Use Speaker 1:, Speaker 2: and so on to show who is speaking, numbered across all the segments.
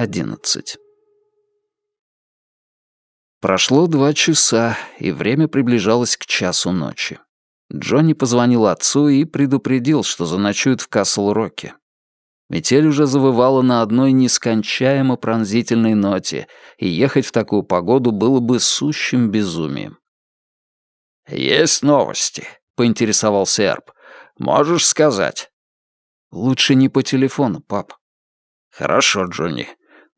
Speaker 1: 11. Прошло два часа, и время приближалось к часу ночи. Джонни позвонил отцу и предупредил, что заночует в Касл-Роке. Метель уже завывала на одной нескончаемо пронзительной ноте, и ехать в такую погоду было бы сущим безумием.
Speaker 2: «Есть новости», — поинтересовался Эрб. «Можешь сказать?»
Speaker 1: «Лучше не по телефону, пап».
Speaker 2: «Хорошо, Джонни.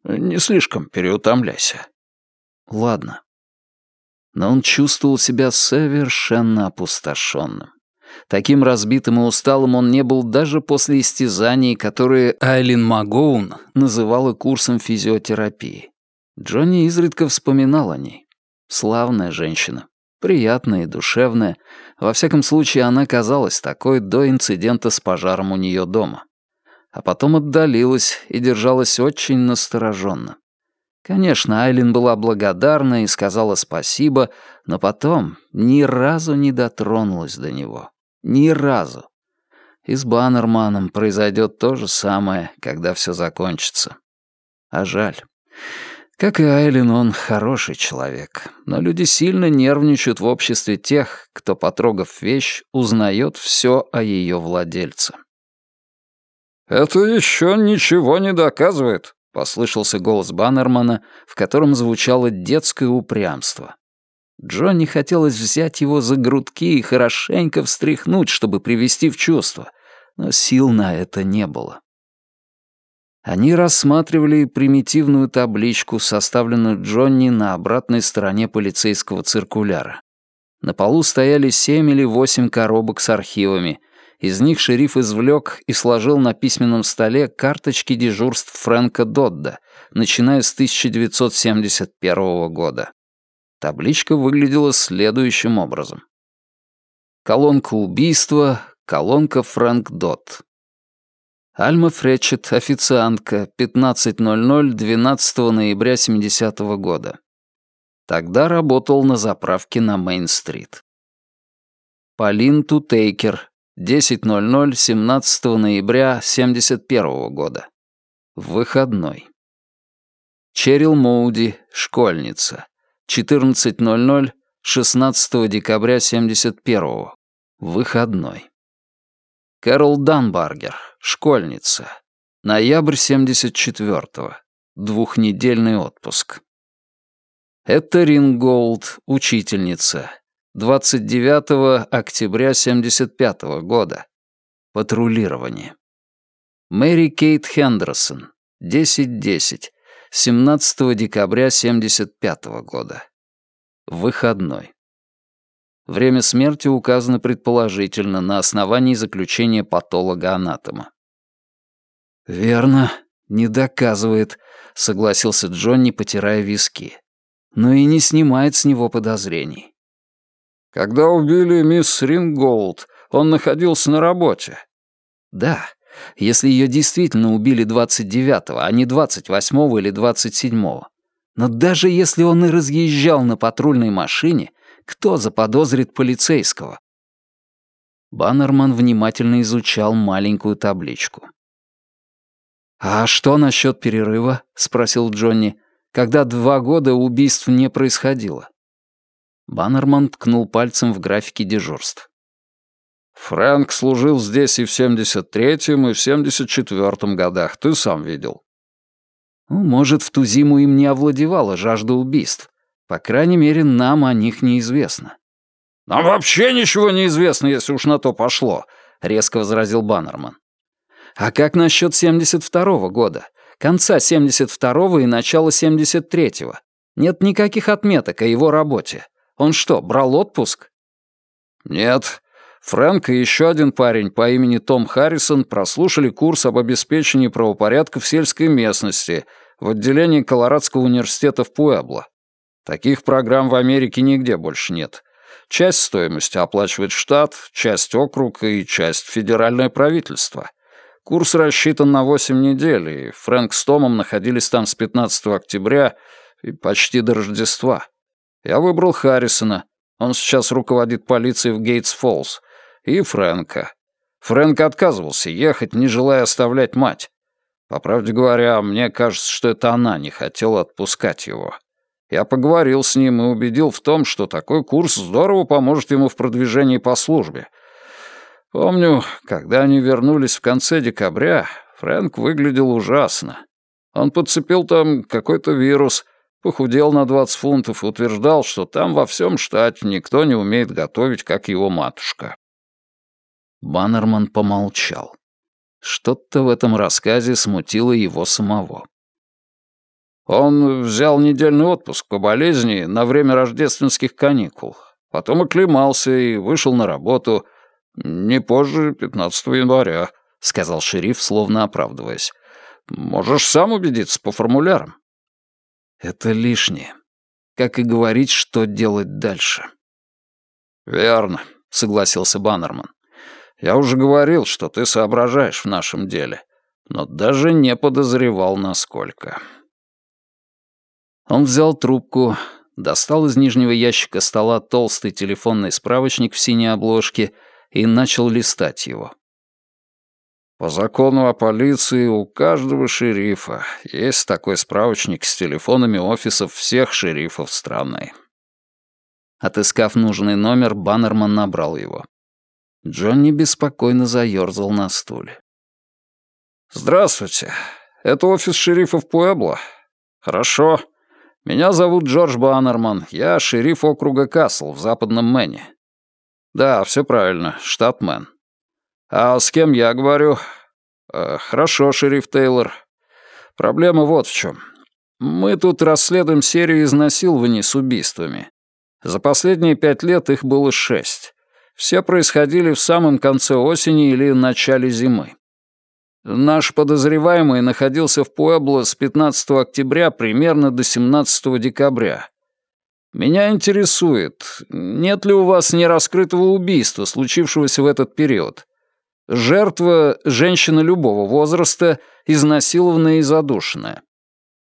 Speaker 2: Не слишком переутомляйся».
Speaker 1: «Ладно». Но он чувствовал себя совершенно опустошенным. Таким разбитым и усталым он не был даже после истязаний, которые Айлин Магоун называла курсом физиотерапии. Джонни изредка вспоминал о ней. Славная женщина, приятная и душевная. Во всяком случае, она казалась такой до инцидента с пожаром у нее дома. А потом отдалилась и держалась очень настороженно. Конечно, Айлин была благодарна и сказала спасибо, но потом ни разу не дотронулась до него. Ни разу. И с Баннерманом произойдет то же самое, когда все закончится. А жаль. Как и Айлин, он хороший человек, но люди сильно нервничают в обществе тех, кто, потрогав вещь, узнает все о ее владельце.
Speaker 2: «Это еще ничего не доказывает», — послышался голос Баннермана, в котором звучало детское упрямство.
Speaker 1: Джонни хотелось взять его за грудки и хорошенько встряхнуть, чтобы привести в чувство, но сил на это не было. Они рассматривали примитивную табличку, составленную Джонни на обратной стороне полицейского циркуляра. На полу стояли семь или восемь коробок с архивами. Из них шериф извлек и сложил на письменном столе карточки дежурств Фрэнка Додда, начиная с 1971 года. Табличка выглядела следующим образом. Колонка убийства, колонка Фрэнк Дот. Альма Фретчет, официантка, 15.00, 12 ноября 70 -го года. Тогда работал на заправке на Мейн-стрит. Полин Тутейкер, 10.00, 17 ноября 71 -го года. Выходной. Черил Моуди, школьница, 14.00, 16 декабря 71-го. Выходной. Кэрол Данбаргер, школьница. Ноябрь 74-го. Двухнедельный отпуск. Это Ринголд, учительница. 29 октября 75 -го года. Патрулирование. Мэри Кейт Хендерсон. 10.10. 17 декабря 75 года. Выходной. Время смерти указано предположительно на основании заключения патолога-анатома. «Верно, не доказывает», — согласился Джонни, потирая виски. «Но и не снимает с него подозрений».
Speaker 2: «Когда убили мисс Ринголд, он находился на работе».
Speaker 1: «Да, если ее действительно убили 29-го, а не 28-го или 27-го. Но даже если он и разъезжал на патрульной машине, кто заподозрит полицейского? Баннерман внимательно изучал маленькую табличку. «А что насчет перерыва?» — спросил Джонни, когда два года убийств не происходило. Баннерман ткнул пальцем в графике дежурств.
Speaker 2: Фрэнк служил здесь и в 73-м, и в 74-м годах, ты сам видел.
Speaker 1: Ну, может, в ту зиму им не овладевала жажда убийств. По крайней мере, нам о них неизвестно.
Speaker 2: «Нам вообще ничего не известно, если уж на то пошло», — резко возразил Баннерман.
Speaker 1: «А как насчет 72-го года? Конца 72-го и начала 73-го? Нет никаких отметок о его работе. Он что, брал отпуск?»
Speaker 2: «Нет, Фрэнк и еще один парень по имени Том Харрисон прослушали курс об обеспечении правопорядка в сельской местности в отделении Колорадского университета в Пуэбло. Таких программ в Америке нигде больше нет. Часть стоимости оплачивает штат, часть округ и часть федеральное правительство. Курс рассчитан на 8 недель, и Фрэнк с Томом находились там с 15 октября и почти до Рождества. Я выбрал Харрисона. Он сейчас руководит полицией в Гейтс-Фоллс и Фрэнка. Фрэнк отказывался ехать, не желая оставлять мать. По правде говоря, мне кажется, что это она не хотела отпускать его. Я поговорил с ним и убедил в том, что такой курс здорово поможет ему в продвижении по службе. Помню, когда они вернулись в конце декабря, Фрэнк выглядел ужасно. Он подцепил там какой-то вирус, похудел на 20 фунтов утверждал, что там во всем штате никто не умеет готовить, как его матушка.
Speaker 1: Баннерман помолчал. Что-то в этом рассказе смутило его самого.
Speaker 2: Он взял недельный отпуск по болезни на время рождественских каникул. Потом оклемался и вышел на работу не позже 15 января, сказал шериф, словно оправдываясь. Можешь сам убедиться по формулярам.
Speaker 1: Это лишнее. Как и говорить, что делать дальше.
Speaker 2: Верно, согласился Баннерман. Я уже говорил, что ты соображаешь в нашем деле, но даже не подозревал, насколько.
Speaker 1: Он взял трубку, достал из нижнего ящика стола толстый телефонный справочник в синей обложке и начал листать его.
Speaker 2: По закону о полиции у каждого шерифа есть такой справочник с телефонами офисов всех шерифов страны.
Speaker 1: Отыскав нужный номер, Баннерман набрал его. Джонни беспокойно заёрзал на стуле.
Speaker 2: «Здравствуйте. Это офис шерифов Пуэбло. Хорошо. Меня зовут Джордж Баннерман. Я шериф округа Касл в западном Мэне. Да, все правильно, штат Мэн. «А с кем я говорю?» э, «Хорошо, шериф Тейлор. Проблема вот в чем. Мы тут расследуем серию изнасилований с убийствами. За последние пять лет их было шесть. Все происходили в самом конце осени или начале зимы. Наш подозреваемый находился в Пуэбло с 15 октября примерно до 17 декабря. Меня интересует, нет ли у вас нераскрытого убийства, случившегося в этот период? Жертва — женщина любого возраста, изнасилованная и задушенная.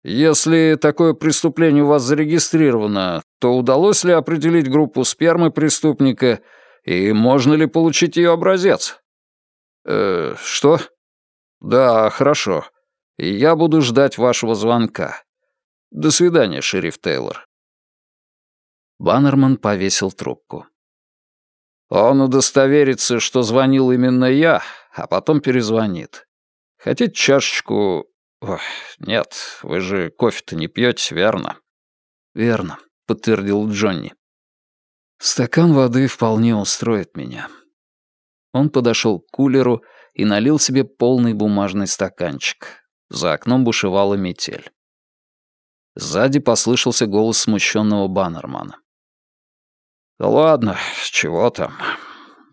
Speaker 2: Если такое преступление у вас зарегистрировано, то удалось ли определить группу спермы преступника и можно ли получить ее образец? Э, что? Да, хорошо. Я буду ждать вашего звонка. До свидания, шериф Тейлор.
Speaker 1: Баннерман повесил трубку.
Speaker 2: Он удостоверится, что звонил именно я, а потом перезвонит. Хотите чашечку... Ох, нет, вы же кофе-то не пьете, верно?
Speaker 1: Верно, подтвердил Джонни. Стакан воды вполне устроит меня. Он подошел к кулеру и налил себе полный бумажный стаканчик. За окном бушевала метель. Сзади послышался голос смущенного Баннермана.
Speaker 2: «Да ладно, чего там.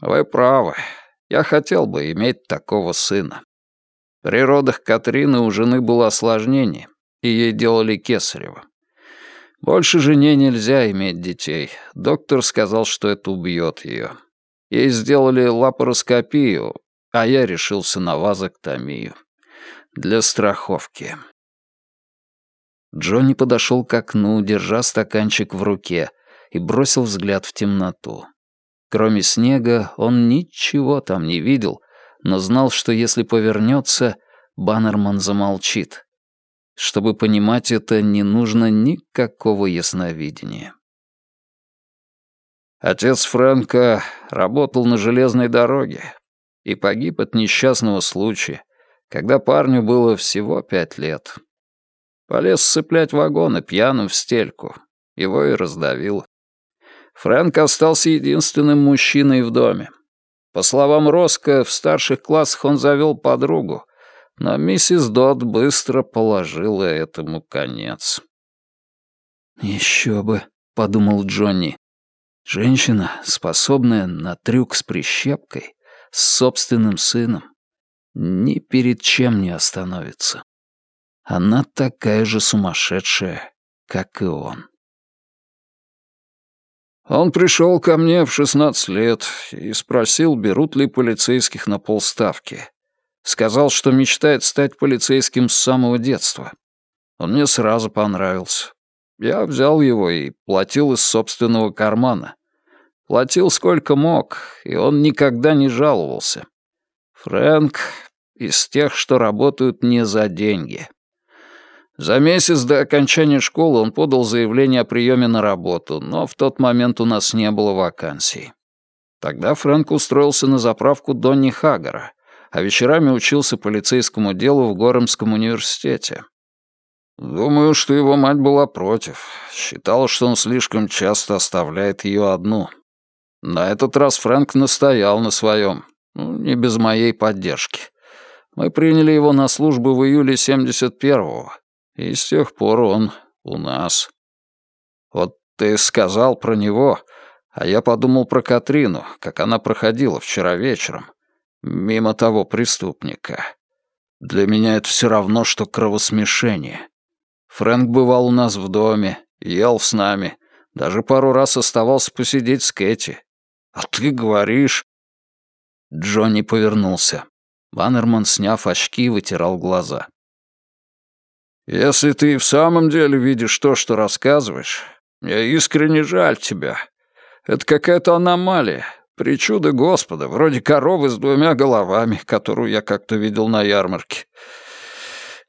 Speaker 2: Вы правы. Я хотел бы иметь такого сына. При родах Катрины у жены было осложнение, и ей делали кесарево. Больше жене нельзя иметь детей. Доктор сказал, что это убьет ее. Ей сделали лапароскопию, а я решился на вазоктомию. Для страховки.
Speaker 1: Джонни подошел к окну, держа стаканчик в руке, и бросил взгляд в темноту. Кроме снега он ничего там не видел, но знал, что если повернется, Баннерман замолчит. Чтобы понимать это, не нужно никакого ясновидения.
Speaker 2: Отец Фрэнка работал на железной дороге и погиб от несчастного случая, когда парню было всего пять лет. Полез сцеплять вагоны пьяным в стельку. Его и раздавило. Фрэнк остался единственным мужчиной в доме. По словам Роско, в старших классах он завел подругу, но миссис Дот быстро положила этому конец.
Speaker 1: «Еще бы», — подумал Джонни. «Женщина, способная на трюк с прищепкой, с собственным сыном, ни перед чем не остановится. Она такая же сумасшедшая, как и он».
Speaker 2: Он пришел ко мне в 16 лет и спросил, берут ли полицейских на полставки. Сказал, что мечтает стать полицейским с самого детства. Он мне сразу понравился. Я взял его и платил из собственного кармана. Платил сколько мог, и он никогда не жаловался. Фрэнк
Speaker 1: из тех, что работают не за деньги. За месяц до окончания школы он подал заявление о приеме на работу, но в тот момент у нас не было вакансий. Тогда Фрэнк устроился на заправку Донни Хаггара, а вечерами учился полицейскому делу в Горемском университете. Думаю, что его мать была против. Считала, что он слишком часто оставляет ее одну. На этот раз Фрэнк настоял на своем, ну, не без моей поддержки. Мы приняли его на службу в июле 71-го, и с тех пор он у нас. Вот ты сказал про него, а я подумал про Катрину, как она проходила вчера вечером, мимо того преступника. Для меня это все равно, что кровосмешение. Фрэнк бывал у нас в доме, ел с нами, даже пару раз оставался посидеть с Кэти. А ты говоришь...» Джонни повернулся. Баннерман, сняв очки, вытирал глаза. «Если ты и в самом деле видишь то, что рассказываешь, мне искренне жаль тебя. Это какая-то аномалия, причуда Господа, вроде коровы с двумя головами, которую я как-то видел на ярмарке.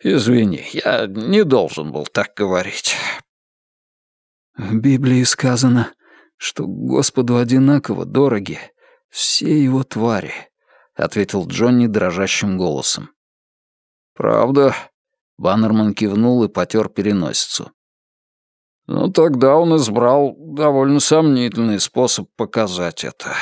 Speaker 1: Извини, я не должен был так говорить».
Speaker 2: В Библии сказано, что Господу одинаково дороги все его твари, ответил Джонни дрожащим голосом.
Speaker 1: Правда? Баннерман кивнул и потер переносицу. Ну, тогда он избрал довольно сомнительный способ показать это.